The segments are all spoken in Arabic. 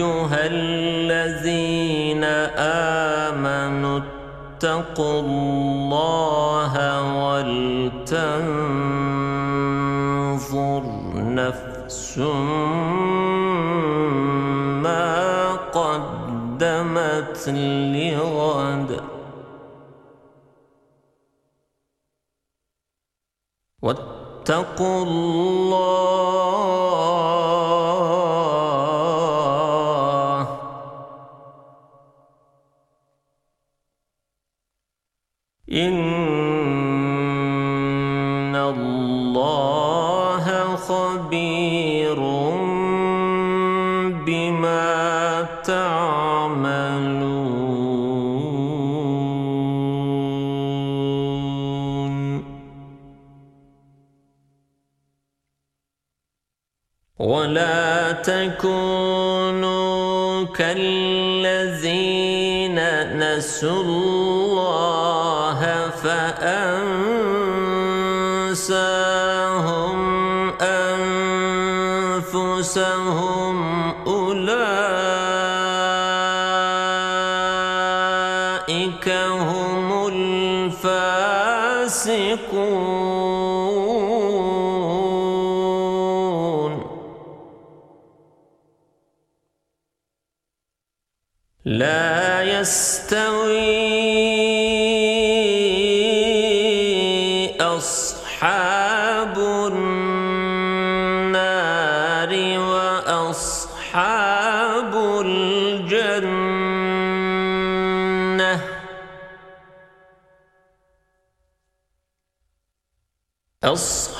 أيها الذين آمنوا اتقوا الله ولتنظر نفس ما قدمت لغد واتقوا الله خبير بما تعملون. ولا تكونوا كالذين نسوا الله فأنساهم أنفسهم أولئك هم الفاسقون. لا يستوي وأصحاب الجنة. أصحاب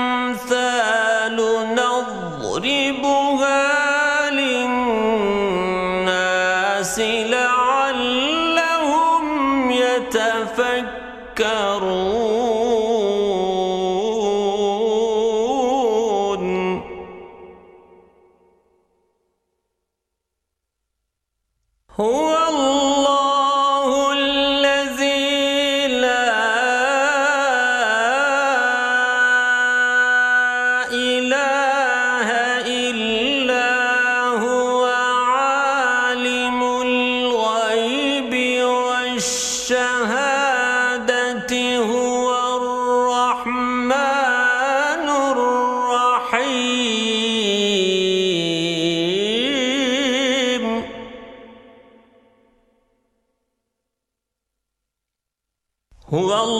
لعلهم يتفكرون. هو الله الذي لا إله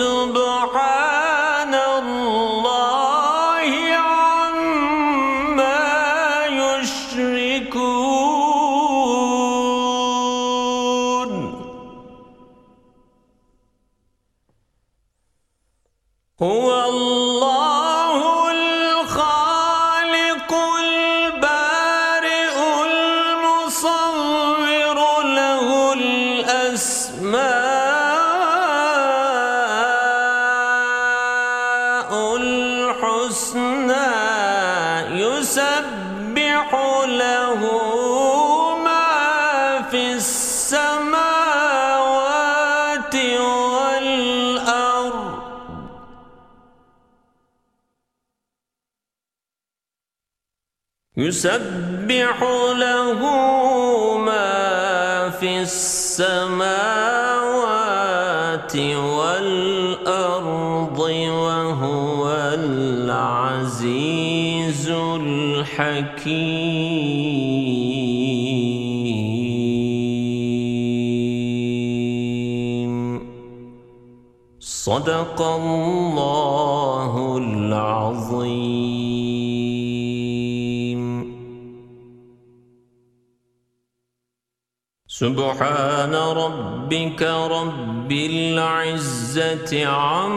سبحان الله عما يشركون. الحسنى يسبح له ما في السماوات والأرض. يسبح له ما في السماوات والأرض وهو الحكيم صدق الله العظيم. سبحان ربك رب العزة عما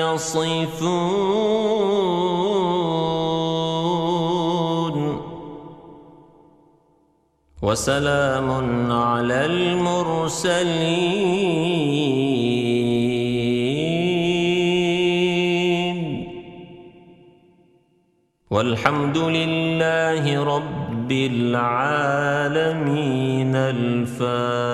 يصفون. وسلام على المرسلين. والحمد لله رب العالمين. الفاتحة.